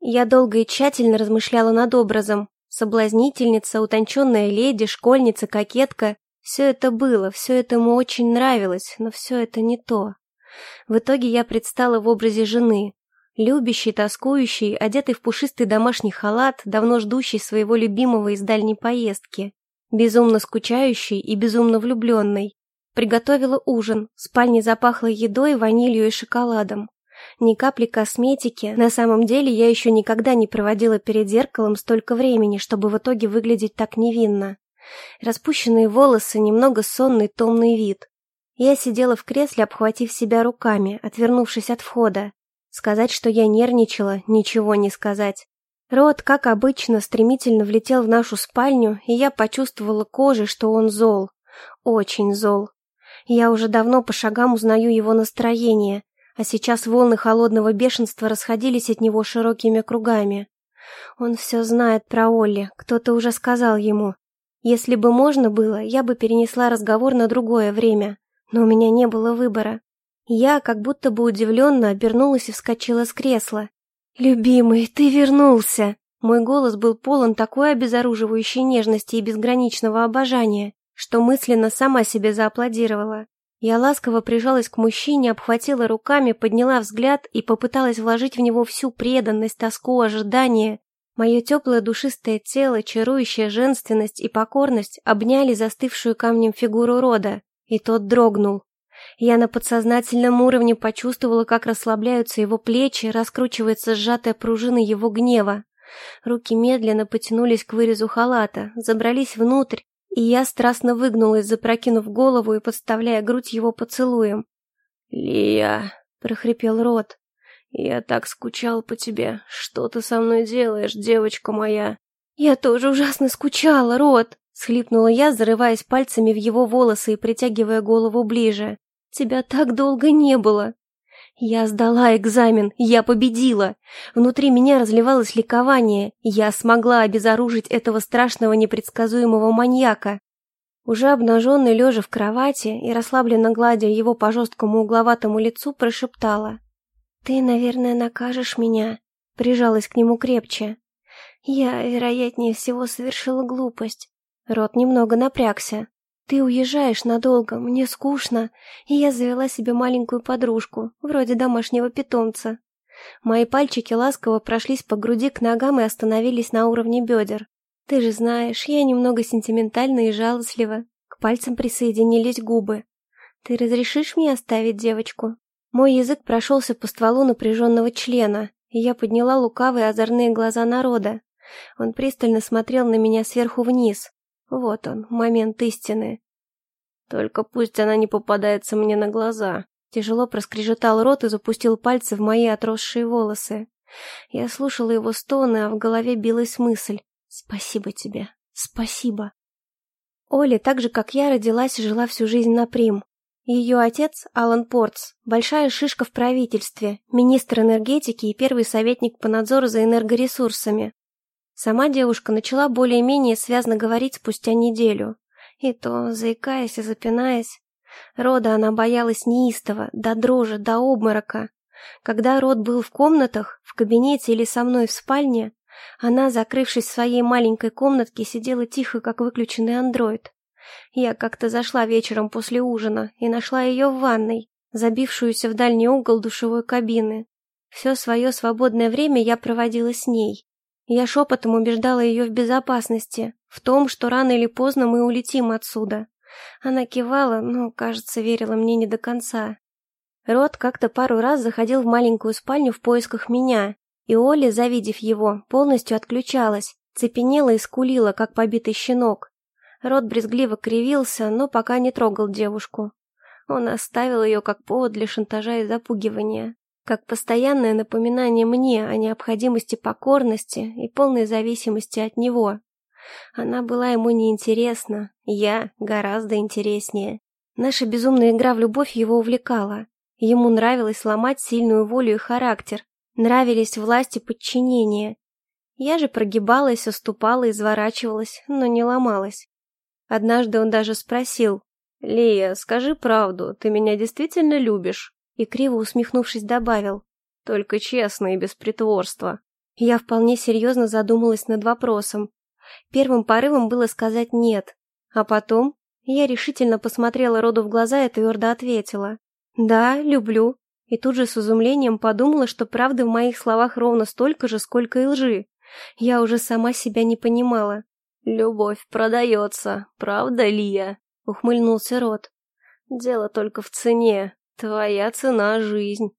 Я долго и тщательно размышляла над образом. Соблазнительница, утонченная леди, школьница, кокетка. Все это было, все это ему очень нравилось, но все это не то. В итоге я предстала в образе жены. Любящей, тоскующей, одетой в пушистый домашний халат, давно ждущей своего любимого из дальней поездки. Безумно скучающей и безумно влюбленной. Приготовила ужин, в спальне запахло едой, ванилью и шоколадом. Ни капли косметики, на самом деле я еще никогда не проводила перед зеркалом столько времени, чтобы в итоге выглядеть так невинно. Распущенные волосы, немного сонный томный вид. Я сидела в кресле, обхватив себя руками, отвернувшись от входа. Сказать, что я нервничала, ничего не сказать. Рот, как обычно, стремительно влетел в нашу спальню, и я почувствовала кожей, что он зол. Очень зол. Я уже давно по шагам узнаю его настроение, а сейчас волны холодного бешенства расходились от него широкими кругами. Он все знает про Олли, кто-то уже сказал ему. Если бы можно было, я бы перенесла разговор на другое время, но у меня не было выбора. Я, как будто бы удивленно, обернулась и вскочила с кресла. «Любимый, ты вернулся!» Мой голос был полон такой обезоруживающей нежности и безграничного обожания, что мысленно сама себе зааплодировала. Я ласково прижалась к мужчине, обхватила руками, подняла взгляд и попыталась вложить в него всю преданность, тоску, ожидание. Мое теплое душистое тело, чарующая женственность и покорность обняли застывшую камнем фигуру рода, и тот дрогнул. Я на подсознательном уровне почувствовала, как расслабляются его плечи, раскручивается сжатая пружина его гнева. Руки медленно потянулись к вырезу халата, забрались внутрь, и я страстно выгнулась, запрокинув голову и подставляя грудь его поцелуем. «Лия!» — прохрипел рот. «Я так скучал по тебе. Что ты со мной делаешь, девочка моя?» «Я тоже ужасно скучала, Рот!» — схлипнула я, зарываясь пальцами в его волосы и притягивая голову ближе. «Тебя так долго не было!» Я сдала экзамен, я победила. Внутри меня разливалось ликование. Я смогла обезоружить этого страшного непредсказуемого маньяка. Уже обнаженный лежа в кровати и расслабленно гладя его по жесткому угловатому лицу, прошептала. «Ты, наверное, накажешь меня», — прижалась к нему крепче. «Я, вероятнее всего, совершила глупость». Рот немного напрягся. «Ты уезжаешь надолго, мне скучно, и я завела себе маленькую подружку, вроде домашнего питомца». Мои пальчики ласково прошлись по груди к ногам и остановились на уровне бедер. «Ты же знаешь, я немного сентиментальна и жалостлива». К пальцам присоединились губы. «Ты разрешишь мне оставить девочку?» Мой язык прошелся по стволу напряженного члена, и я подняла лукавые озорные глаза народа. Он пристально смотрел на меня сверху вниз, вот он, момент истины. Только пусть она не попадается мне на глаза. Тяжело проскрежетал рот и запустил пальцы в мои отросшие волосы. Я слушала его стоны, а в голове билась мысль. «Спасибо тебе. Спасибо». Оля, так же, как я, родилась и жила всю жизнь на Прим. Ее отец, Алан Портс, большая шишка в правительстве, министр энергетики и первый советник по надзору за энергоресурсами. Сама девушка начала более-менее связно говорить спустя неделю. И то, заикаясь и запинаясь. Рода она боялась неистово, до дрожи, до обморока. Когда Род был в комнатах, в кабинете или со мной в спальне, она, закрывшись в своей маленькой комнатке, сидела тихо, как выключенный андроид. Я как-то зашла вечером после ужина и нашла ее в ванной, забившуюся в дальний угол душевой кабины. Все свое свободное время я проводила с ней. Я шепотом убеждала ее в безопасности, в том, что рано или поздно мы улетим отсюда. Она кивала, но, кажется, верила мне не до конца. Рот как-то пару раз заходил в маленькую спальню в поисках меня, и Оля, завидев его, полностью отключалась, цепенела и скулила, как побитый щенок. Рот брезгливо кривился, но пока не трогал девушку. Он оставил ее как повод для шантажа и запугивания как постоянное напоминание мне о необходимости покорности и полной зависимости от него. Она была ему неинтересна, я гораздо интереснее. Наша безумная игра в любовь его увлекала. Ему нравилось ломать сильную волю и характер, нравились власть и подчинение. Я же прогибалась, уступала, изворачивалась, но не ломалась. Однажды он даже спросил, «Лия, скажи правду, ты меня действительно любишь?» И, криво усмехнувшись, добавил. «Только честно и без притворства». Я вполне серьезно задумалась над вопросом. Первым порывом было сказать «нет», а потом я решительно посмотрела Роду в глаза и твердо ответила. «Да, люблю». И тут же с изумлением подумала, что правды в моих словах ровно столько же, сколько и лжи. Я уже сама себя не понимала. «Любовь продается, правда, Лия?» — ухмыльнулся Рот. «Дело только в цене. Твоя цена — жизнь».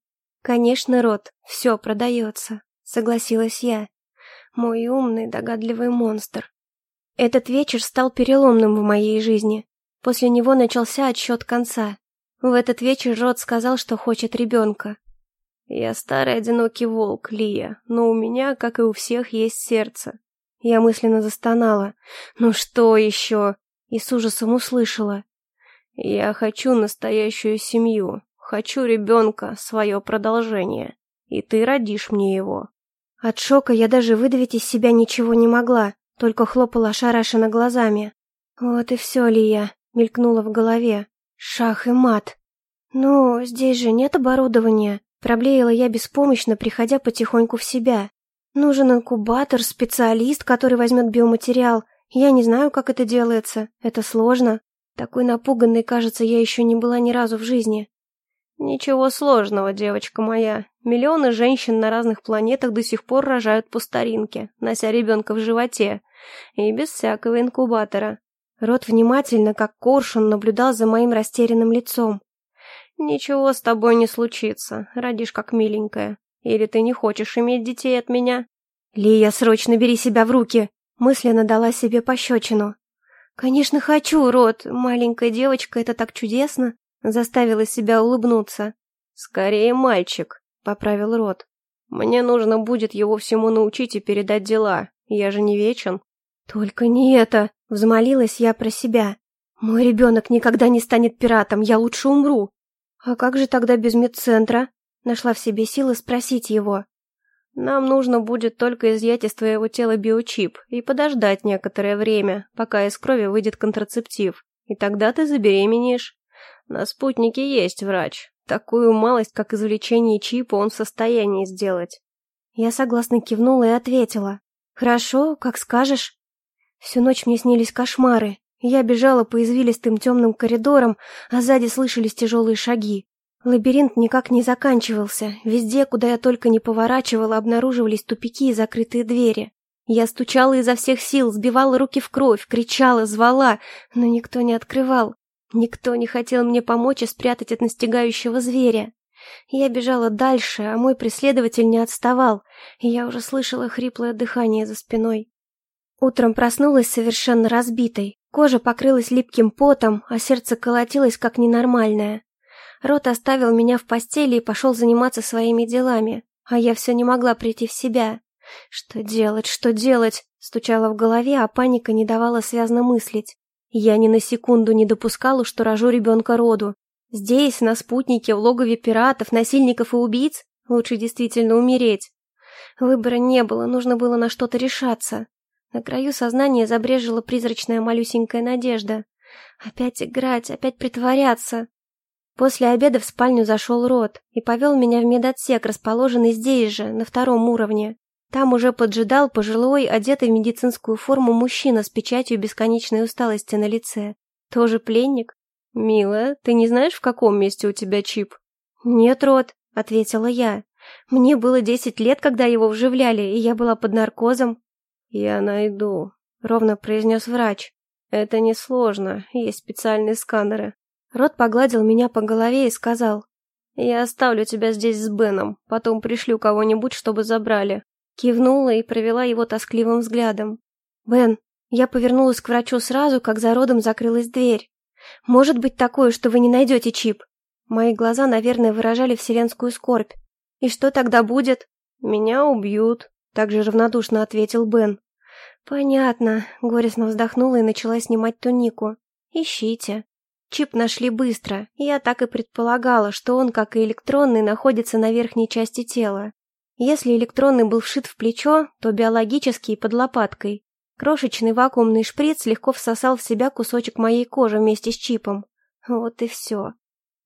«Конечно, Рот, все продается», — согласилась я. Мой умный, догадливый монстр. Этот вечер стал переломным в моей жизни. После него начался отсчет конца. В этот вечер Рот сказал, что хочет ребенка. «Я старый одинокий волк, Лия, но у меня, как и у всех, есть сердце». Я мысленно застонала. «Ну что еще?» И с ужасом услышала. «Я хочу настоящую семью, хочу ребенка, свое продолжение, и ты родишь мне его». От шока я даже выдавить из себя ничего не могла, только хлопала ошарашенно глазами. «Вот и все, Лия», — мелькнула в голове. «Шах и мат». «Ну, здесь же нет оборудования», — проблеяла я беспомощно, приходя потихоньку в себя. «Нужен инкубатор, специалист, который возьмет биоматериал. Я не знаю, как это делается. Это сложно. Такой напуганной, кажется, я еще не была ни разу в жизни». «Ничего сложного, девочка моя. Миллионы женщин на разных планетах до сих пор рожают по старинке, нося ребенка в животе, и без всякого инкубатора». Рот внимательно, как коршун, наблюдал за моим растерянным лицом. «Ничего с тобой не случится, родишь как миленькая. Или ты не хочешь иметь детей от меня?» «Лия, срочно бери себя в руки!» Мысленно дала себе пощечину. «Конечно хочу, Рот. Маленькая девочка, это так чудесно!» Заставила себя улыбнуться. «Скорее мальчик», — поправил Рот. «Мне нужно будет его всему научить и передать дела. Я же не вечен». «Только не это!» — взмолилась я про себя. «Мой ребенок никогда не станет пиратом, я лучше умру». «А как же тогда без медцентра?» Нашла в себе силы спросить его. «Нам нужно будет только изъять из твоего тела биочип и подождать некоторое время, пока из крови выйдет контрацептив, и тогда ты забеременеешь». На спутнике есть врач. Такую малость, как извлечение чипа, он в состоянии сделать. Я согласно кивнула и ответила. «Хорошо, как скажешь». Всю ночь мне снились кошмары. Я бежала по извилистым темным коридорам, а сзади слышались тяжелые шаги. Лабиринт никак не заканчивался. Везде, куда я только не поворачивала, обнаруживались тупики и закрытые двери. Я стучала изо всех сил, сбивала руки в кровь, кричала, звала, но никто не открывал. Никто не хотел мне помочь и спрятать от настигающего зверя. Я бежала дальше, а мой преследователь не отставал, и я уже слышала хриплое дыхание за спиной. Утром проснулась совершенно разбитой. Кожа покрылась липким потом, а сердце колотилось как ненормальное. Рот оставил меня в постели и пошел заниматься своими делами, а я все не могла прийти в себя. Что делать, что делать? Стучала в голове, а паника не давала связно мыслить. Я ни на секунду не допускала, что рожу ребенка роду. Здесь, на спутнике, в логове пиратов, насильников и убийц, лучше действительно умереть. Выбора не было, нужно было на что-то решаться. На краю сознания забрежила призрачная малюсенькая надежда. Опять играть, опять притворяться. После обеда в спальню зашел Рот и повел меня в медотсек, расположенный здесь же, на втором уровне. Там уже поджидал пожилой, одетый в медицинскую форму мужчина с печатью бесконечной усталости на лице. Тоже пленник? «Милая, ты не знаешь, в каком месте у тебя чип?» «Нет, Рот», — ответила я. «Мне было десять лет, когда его вживляли, и я была под наркозом». «Я найду», — ровно произнес врач. «Это несложно, есть специальные сканеры». Рот погладил меня по голове и сказал. «Я оставлю тебя здесь с Беном, потом пришлю кого-нибудь, чтобы забрали. Кивнула и провела его тоскливым взглядом. «Бен, я повернулась к врачу сразу, как за родом закрылась дверь. Может быть такое, что вы не найдете чип?» Мои глаза, наверное, выражали вселенскую скорбь. «И что тогда будет?» «Меня убьют», — также равнодушно ответил Бен. «Понятно», — горестно вздохнула и начала снимать тунику. «Ищите». Чип нашли быстро, и я так и предполагала, что он, как и электронный, находится на верхней части тела. Если электронный был вшит в плечо, то биологический под лопаткой. Крошечный вакуумный шприц легко всосал в себя кусочек моей кожи вместе с чипом. Вот и все.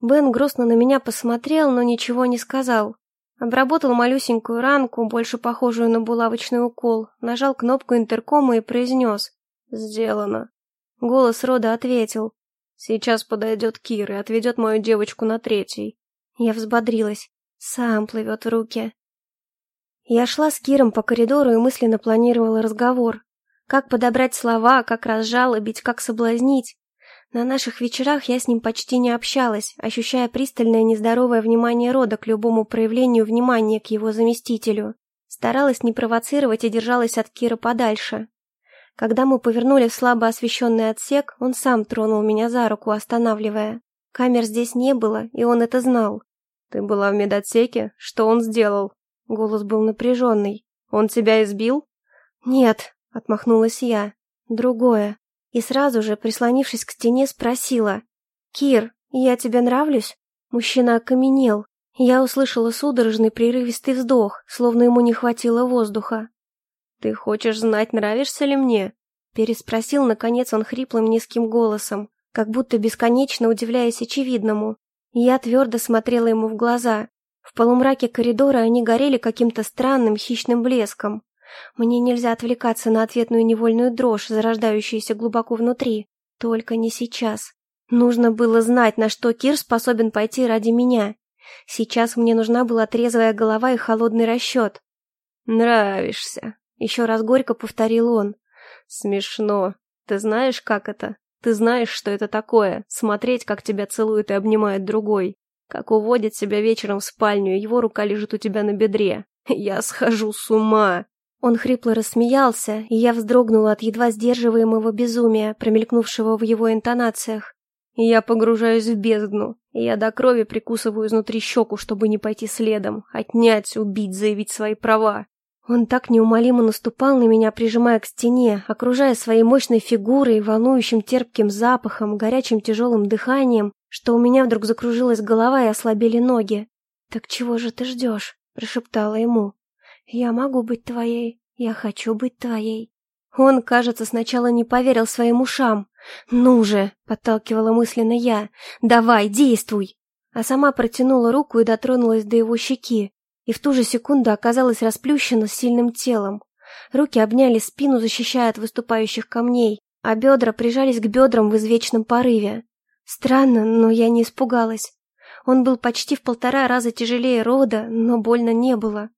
Бен грустно на меня посмотрел, но ничего не сказал. Обработал малюсенькую ранку, больше похожую на булавочный укол, нажал кнопку интеркома и произнес «Сделано». Голос рода ответил «Сейчас подойдет Кир и отведет мою девочку на третий». Я взбодрилась. Сам плывет в руки. Я шла с Киром по коридору и мысленно планировала разговор. Как подобрать слова, как разжалобить, как соблазнить. На наших вечерах я с ним почти не общалась, ощущая пристальное нездоровое внимание рода к любому проявлению внимания к его заместителю. Старалась не провоцировать и держалась от Кира подальше. Когда мы повернули в слабо освещенный отсек, он сам тронул меня за руку, останавливая. Камер здесь не было, и он это знал. «Ты была в медотсеке? Что он сделал?» Голос был напряженный. «Он тебя избил?» «Нет», — отмахнулась я. «Другое и сразу же, прислонившись к стене, спросила. «Кир, я тебе нравлюсь?» Мужчина окаменел. Я услышала судорожный прерывистый вздох, словно ему не хватило воздуха. «Ты хочешь знать, нравишься ли мне?» Переспросил, наконец, он хриплым низким голосом, как будто бесконечно удивляясь очевидному. Я твердо смотрела ему в глаза. В полумраке коридора они горели каким-то странным хищным блеском. Мне нельзя отвлекаться на ответную невольную дрожь, зарождающуюся глубоко внутри. Только не сейчас. Нужно было знать, на что Кир способен пойти ради меня. Сейчас мне нужна была трезвая голова и холодный расчет. «Нравишься», — еще раз горько повторил он. «Смешно. Ты знаешь, как это? Ты знаешь, что это такое? Смотреть, как тебя целует и обнимает другой. Как уводит себя вечером в спальню, его рука лежит у тебя на бедре. Я схожу с ума!» Он хрипло рассмеялся, и я вздрогнула от едва сдерживаемого безумия, промелькнувшего в его интонациях. Я погружаюсь в бездну, я до крови прикусываю изнутри щеку, чтобы не пойти следом, отнять, убить, заявить свои права. Он так неумолимо наступал на меня, прижимая к стене, окружая своей мощной фигурой, волнующим терпким запахом, горячим тяжелым дыханием, что у меня вдруг закружилась голова и ослабели ноги. «Так чего же ты ждешь?» – прошептала ему. «Я могу быть твоей, я хочу быть твоей». Он, кажется, сначала не поверил своим ушам. «Ну же!» — подталкивала мысленно я. «Давай, действуй!» А сама протянула руку и дотронулась до его щеки. И в ту же секунду оказалась расплющена сильным телом. Руки обняли спину, защищая от выступающих камней, а бедра прижались к бедрам в извечном порыве. Странно, но я не испугалась. Он был почти в полтора раза тяжелее рода, но больно не было.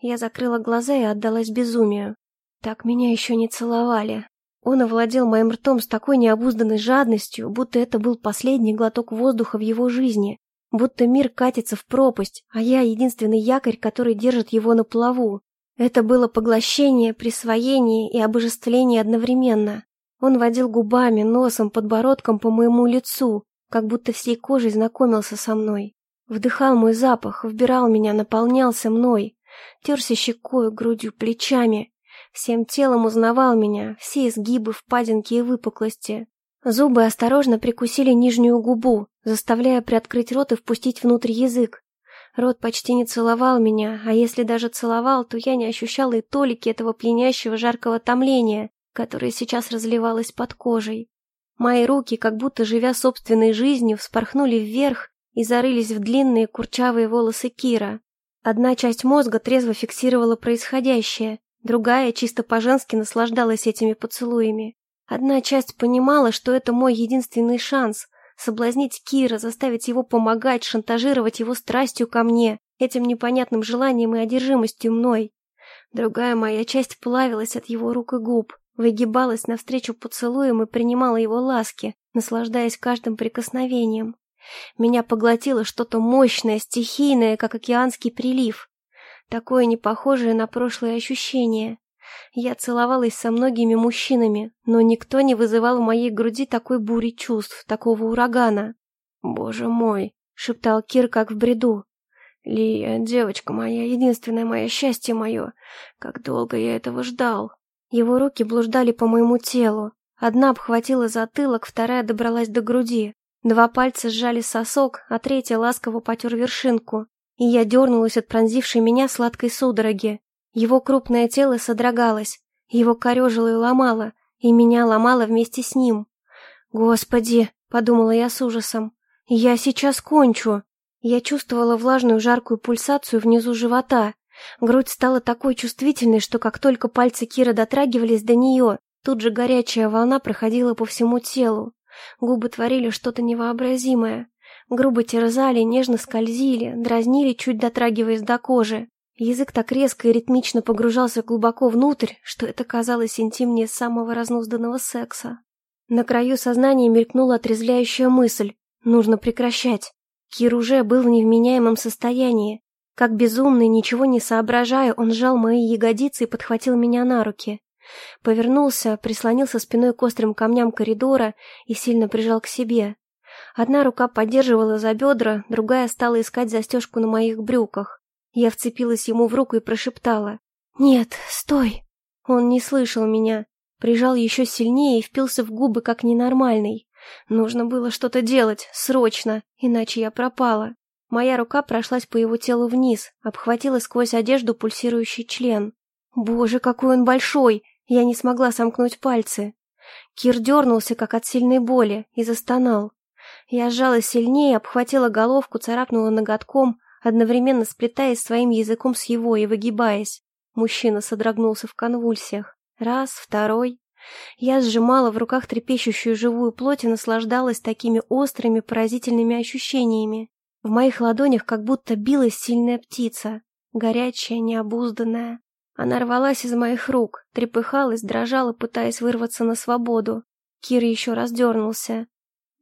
Я закрыла глаза и отдалась безумию. Так меня еще не целовали. Он овладел моим ртом с такой необузданной жадностью, будто это был последний глоток воздуха в его жизни, будто мир катится в пропасть, а я единственный якорь, который держит его на плаву. Это было поглощение, присвоение и обожествление одновременно. Он водил губами, носом, подбородком по моему лицу, как будто всей кожей знакомился со мной. Вдыхал мой запах, вбирал меня, наполнялся мной, терся щекой, грудью, плечами. Всем телом узнавал меня, все изгибы, впадинки и выпуклости. Зубы осторожно прикусили нижнюю губу, заставляя приоткрыть рот и впустить внутрь язык. Рот почти не целовал меня, а если даже целовал, то я не ощущала и толики этого пьянящего жаркого томления, которое сейчас разливалось под кожей. Мои руки, как будто живя собственной жизнью, вспорхнули вверх и зарылись в длинные курчавые волосы Кира. Одна часть мозга трезво фиксировала происходящее, другая чисто по-женски наслаждалась этими поцелуями. Одна часть понимала, что это мой единственный шанс — соблазнить Кира, заставить его помогать, шантажировать его страстью ко мне, этим непонятным желанием и одержимостью мной. Другая моя часть плавилась от его рук и губ, выгибалась навстречу поцелуям и принимала его ласки, наслаждаясь каждым прикосновением. Меня поглотило что-то мощное, стихийное, как океанский прилив. Такое непохожее на прошлые ощущения. Я целовалась со многими мужчинами, но никто не вызывал в моей груди такой бури чувств, такого урагана. «Боже мой!» — шептал Кир, как в бреду. «Лия, девочка моя, единственное мое счастье мое! Как долго я этого ждал!» Его руки блуждали по моему телу. Одна обхватила затылок, вторая добралась до груди. Два пальца сжали сосок, а третий ласково потер вершинку, и я дернулась от пронзившей меня сладкой судороги. Его крупное тело содрогалось, его корежило и ломало, и меня ломало вместе с ним. «Господи!» — подумала я с ужасом. «Я сейчас кончу!» Я чувствовала влажную жаркую пульсацию внизу живота. Грудь стала такой чувствительной, что как только пальцы Кира дотрагивались до нее, тут же горячая волна проходила по всему телу. Губы творили что-то невообразимое. Грубо терзали, нежно скользили, дразнили, чуть дотрагиваясь до кожи. Язык так резко и ритмично погружался глубоко внутрь, что это казалось интимнее самого разнузданного секса. На краю сознания мелькнула отрезвляющая мысль. Нужно прекращать. Кир уже был в невменяемом состоянии. Как безумный, ничего не соображая, он сжал мои ягодицы и подхватил меня на руки. Повернулся, прислонился спиной к острым камням коридора и сильно прижал к себе. Одна рука поддерживала за бедра, другая стала искать застежку на моих брюках. Я вцепилась ему в руку и прошептала. «Нет, стой!» Он не слышал меня. Прижал еще сильнее и впился в губы, как ненормальный. Нужно было что-то делать, срочно, иначе я пропала. Моя рука прошлась по его телу вниз, обхватила сквозь одежду пульсирующий член. Боже, какой он большой! Я не смогла сомкнуть пальцы. Кир дернулся, как от сильной боли, и застонал. Я сжала сильнее, обхватила головку, царапнула ноготком, одновременно сплетаясь своим языком с его и выгибаясь. Мужчина содрогнулся в конвульсиях. Раз, второй. Я сжимала в руках трепещущую живую плоть и наслаждалась такими острыми, поразительными ощущениями. В моих ладонях как будто билась сильная птица, горячая, необузданная. Она рвалась из моих рук, трепыхалась, дрожала, пытаясь вырваться на свободу. Кир еще раз дернулся.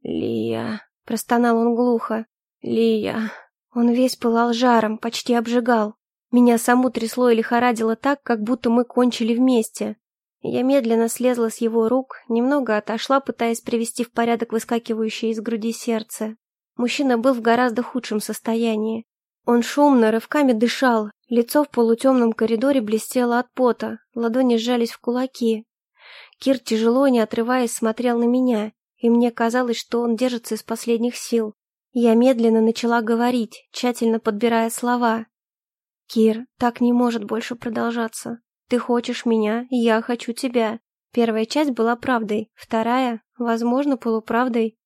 «Лия», — простонал он глухо, — «Лия». Он весь пылал жаром, почти обжигал. Меня саму трясло и лихорадило так, как будто мы кончили вместе. Я медленно слезла с его рук, немного отошла, пытаясь привести в порядок выскакивающее из груди сердце. Мужчина был в гораздо худшем состоянии. Он шумно, рывками дышал, лицо в полутемном коридоре блестело от пота, ладони сжались в кулаки. Кир тяжело, не отрываясь, смотрел на меня, и мне казалось, что он держится из последних сил. Я медленно начала говорить, тщательно подбирая слова. «Кир, так не может больше продолжаться. Ты хочешь меня, я хочу тебя». Первая часть была правдой, вторая, возможно, полуправдой.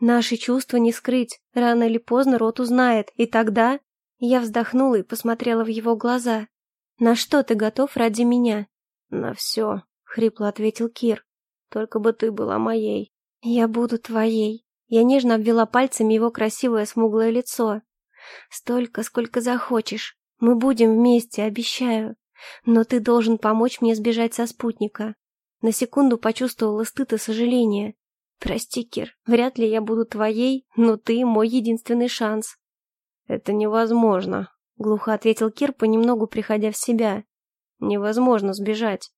Наши чувства не скрыть, рано или поздно рот узнает, и тогда... Я вздохнула и посмотрела в его глаза. «На что ты готов ради меня?» «На все», — хрипло ответил Кир. «Только бы ты была моей». «Я буду твоей», я нежно обвела пальцами его красивое смуглое лицо. «Столько, сколько захочешь. Мы будем вместе, обещаю. Но ты должен помочь мне сбежать со спутника». На секунду почувствовала стыд и сожаление. «Прости, Кир, вряд ли я буду твоей, но ты мой единственный шанс». «Это невозможно», — глухо ответил Кир, понемногу приходя в себя. «Невозможно сбежать».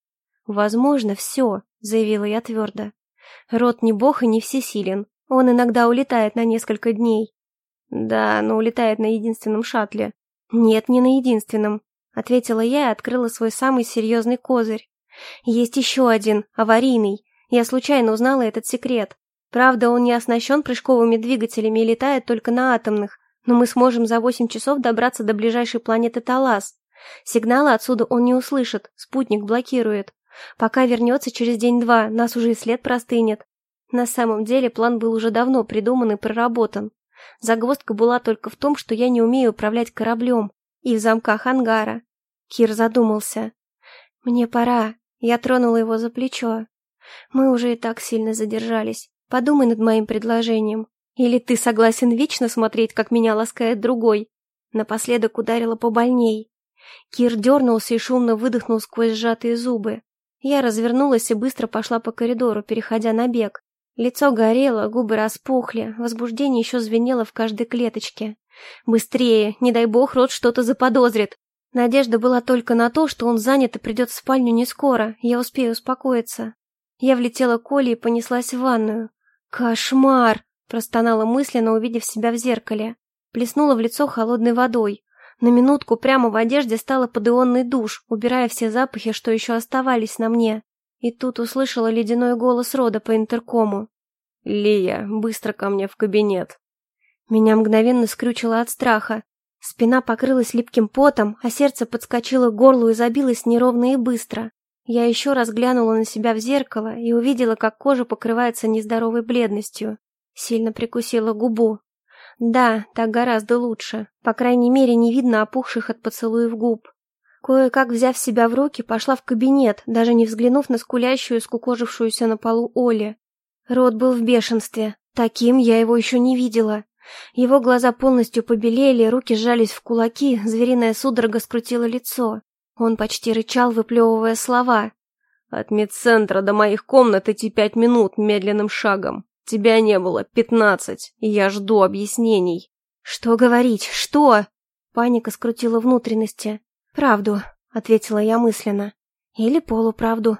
«Возможно все», — заявила я твердо. «Род не бог и не всесилен. Он иногда улетает на несколько дней. Да, но улетает на единственном шаттле. Нет, не на единственном, ответила я и открыла свой самый серьезный козырь. Есть еще один, аварийный. Я случайно узнала этот секрет. Правда, он не оснащен прыжковыми двигателями и летает только на атомных, но мы сможем за восемь часов добраться до ближайшей планеты Талас. Сигналы отсюда он не услышит, спутник блокирует. Пока вернется через день-два, нас уже и след простынет. На самом деле план был уже давно придуман и проработан. Загвоздка была только в том, что я не умею управлять кораблем и в замках ангара. Кир задумался. «Мне пора». Я тронула его за плечо. «Мы уже и так сильно задержались. Подумай над моим предложением. Или ты согласен вечно смотреть, как меня ласкает другой?» Напоследок ударила побольней. Кир дернулся и шумно выдохнул сквозь сжатые зубы. Я развернулась и быстро пошла по коридору, переходя на бег. Лицо горело, губы распухли, возбуждение еще звенело в каждой клеточке. «Быстрее! Не дай бог, рот что-то заподозрит!» Надежда была только на то, что он занят и придет в спальню не скоро, я успею успокоиться. Я влетела к Оле и понеслась в ванную. «Кошмар!» – простонала мысленно, увидев себя в зеркале. Плеснула в лицо холодной водой. На минутку прямо в одежде стала под ионный душ, убирая все запахи, что еще оставались на мне. И тут услышала ледяной голос Рода по интеркому. «Лия, быстро ко мне в кабинет!» Меня мгновенно скрючило от страха. Спина покрылась липким потом, а сердце подскочило к горлу и забилось неровно и быстро. Я еще раз глянула на себя в зеркало и увидела, как кожа покрывается нездоровой бледностью. Сильно прикусила губу. Да, так гораздо лучше. По крайней мере, не видно опухших от поцелуев губ. Кое-как, взяв себя в руки, пошла в кабинет, даже не взглянув на скулящую, скукожившуюся на полу Оли. Рот был в бешенстве. Таким я его еще не видела. Его глаза полностью побелели, руки сжались в кулаки, звериная судорога скрутила лицо. Он почти рычал, выплевывая слова. «От медцентра до моих комнат идти пять минут медленным шагом. Тебя не было пятнадцать, и я жду объяснений». «Что говорить? Что?» Паника скрутила внутренности. «Правду», — ответила я мысленно. «Или полуправду».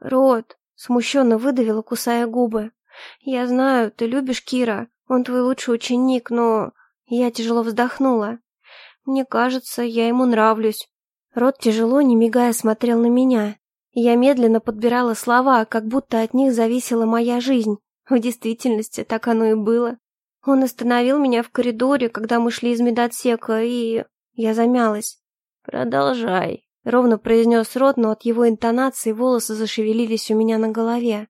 «Рот», — смущенно выдавила, кусая губы. «Я знаю, ты любишь Кира, он твой лучший ученик, но...» Я тяжело вздохнула. «Мне кажется, я ему нравлюсь». Рот тяжело, не мигая, смотрел на меня. Я медленно подбирала слова, как будто от них зависела моя жизнь. В действительности так оно и было. Он остановил меня в коридоре, когда мы шли из медотсека, и... Я замялась. «Продолжай», — ровно произнес Рот, но от его интонации волосы зашевелились у меня на голове.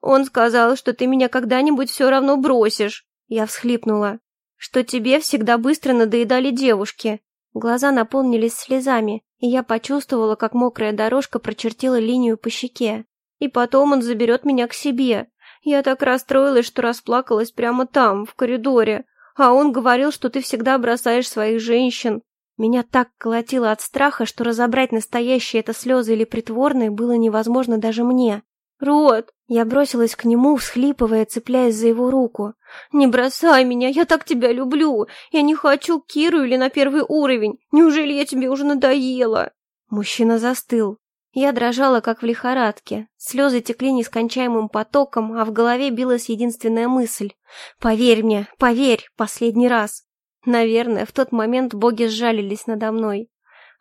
«Он сказал, что ты меня когда-нибудь все равно бросишь!» Я всхлипнула. «Что тебе всегда быстро надоедали девушки!» Глаза наполнились слезами, и я почувствовала, как мокрая дорожка прочертила линию по щеке. «И потом он заберет меня к себе!» Я так расстроилась, что расплакалась прямо там, в коридоре. А он говорил, что ты всегда бросаешь своих женщин. Меня так колотило от страха, что разобрать, настоящие это слезы или притворные, было невозможно даже мне. «Рот!» Я бросилась к нему, всхлипывая, цепляясь за его руку. «Не бросай меня, я так тебя люблю! Я не хочу Киру или на первый уровень! Неужели я тебе уже надоела?» Мужчина застыл. Я дрожала, как в лихорадке. Слезы текли нескончаемым потоком, а в голове билась единственная мысль. «Поверь мне, поверь, последний раз!» Наверное, в тот момент боги сжалились надо мной.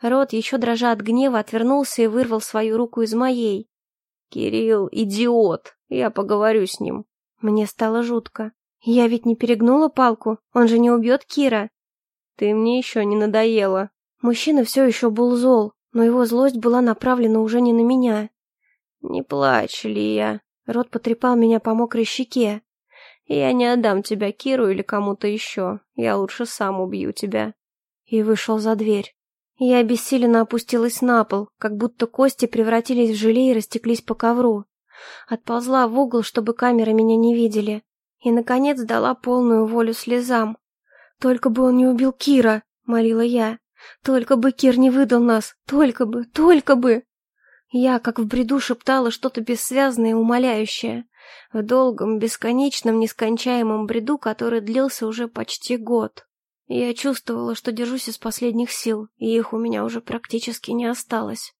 Рот, еще дрожа от гнева, отвернулся и вырвал свою руку из моей. «Кирилл, идиот! Я поговорю с ним». Мне стало жутко. Я ведь не перегнула палку, он же не убьет Кира. Ты мне еще не надоела. Мужчина все еще был зол, но его злость была направлена уже не на меня. «Не плачь, Лия!» Рот потрепал меня по мокрой щеке. «Я не отдам тебя Киру или кому-то еще. Я лучше сам убью тебя». И вышел за дверь. Я обессиленно опустилась на пол, как будто кости превратились в желе и растеклись по ковру. Отползла в угол, чтобы камеры меня не видели. И, наконец, дала полную волю слезам. «Только бы он не убил Кира!» — молила я. «Только бы Кир не выдал нас! Только бы! Только бы!» Я, как в бреду, шептала что-то бессвязное и умоляющее. В долгом, бесконечном, нескончаемом бреду, который длился уже почти год. Я чувствовала, что держусь из последних сил, и их у меня уже практически не осталось.